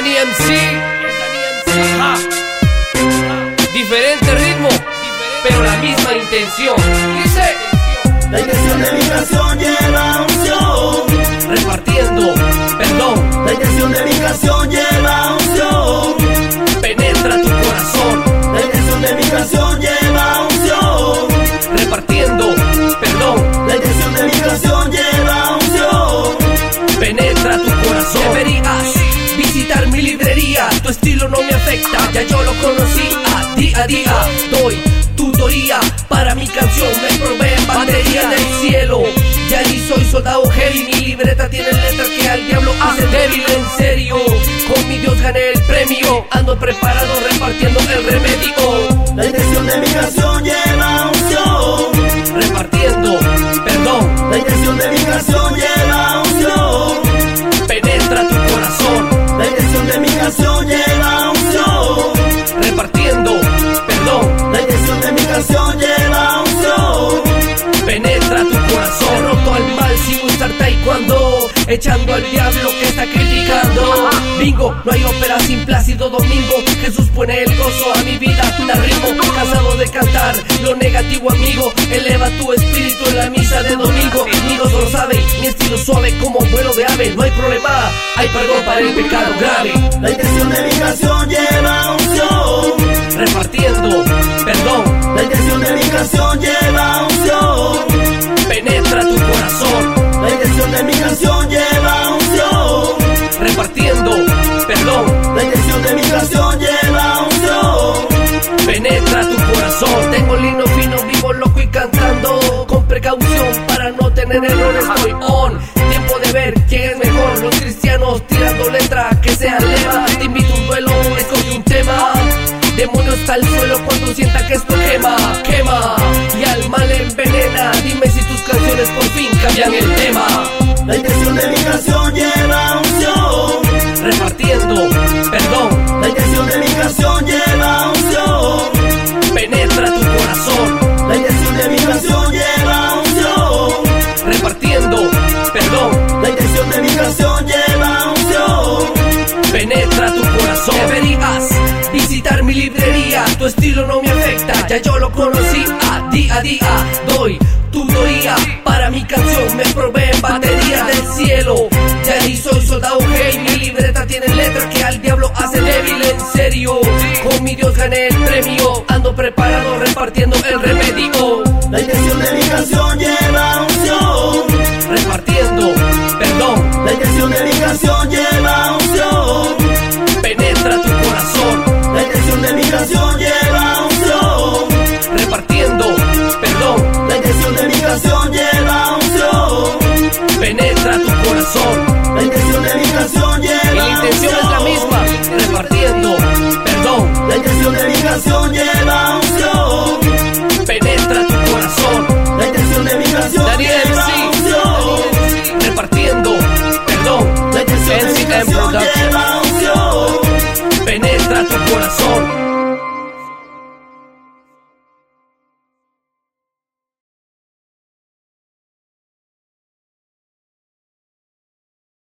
Dani MC. Ajá. Diferente ritmo, pero la misma intención. La intención de mi canción lleva unción. Estilo no me afecta, ya yo lo conocí. A día a día doy tutoría para mi canción. Me proveen batería del cielo. Ya ni soy soldado heavy. Mi libreta tiene letras que al diablo hace débil. En serio, con mi Dios gané el premio. Ando preparado repartiendo el remedio. La intención de mi canción canción lleva unción. Repartiendo, perdón. La intención de mi canción lleva unción. penetra tu corazón. Roto al mal sin usar taekwondo, echando al diablo que está criticando. Bingo, no hay ópera sin Plácido Domingo. Jesús pone el gozo a mi vida, da ritmo. Cansado de cantar lo negativo, amigo. Eleva tu espíritu en la misa de domingo. Suave como vuelo de ave. No hay problema, hay perdón para el pecado grave. La intención de mi canción lleva unción. Repartiendo, perdón, La intención de mi canción lleva unción. penetra tu corazón. La intención de mi canción lleva unción. Repartiendo, perdón, La intención de mi canción lleva unción. penetra tu corazón. Tengo lino fino, vivo loco y cantando con precaución al suelo cuando sienta que esto quema, quema y al mal envenena. Dime si tus canciones por fin cambian el tema. Ya yo lo conocí. A día a día doy tutoría para mi canción. Me proveen batería del cielo. Ya ni soy soldado hey, mi libreta tiene letras que al diablo hace débil. En serio, con mi Dios gané el premio. Ando preparado repartiendo lleva unción. Penetra tu corazón.